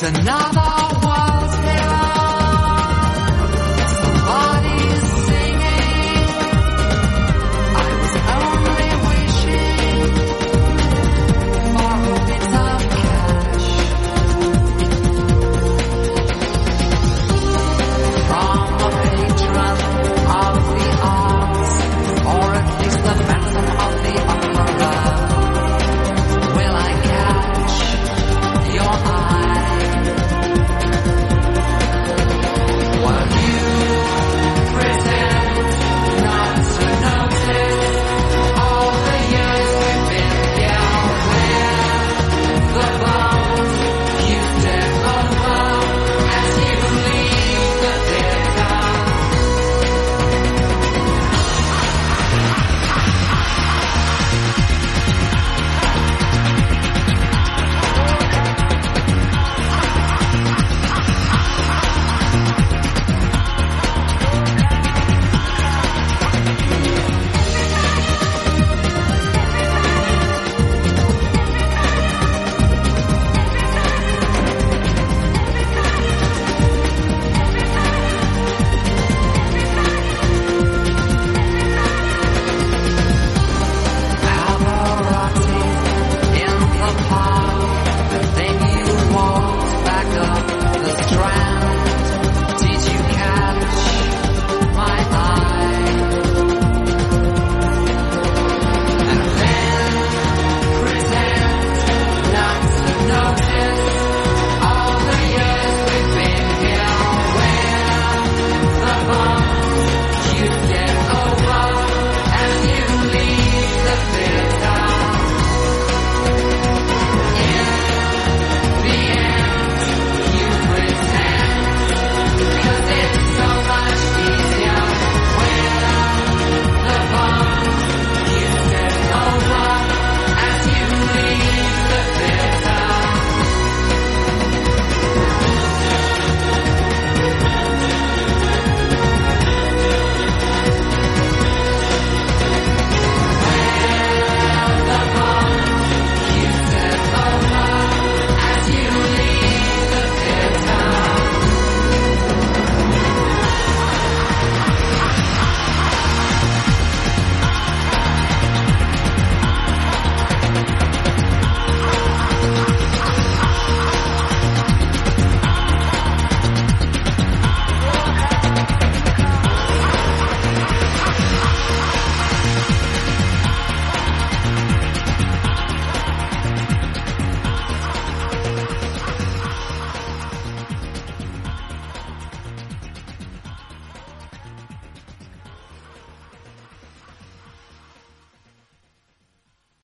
It's another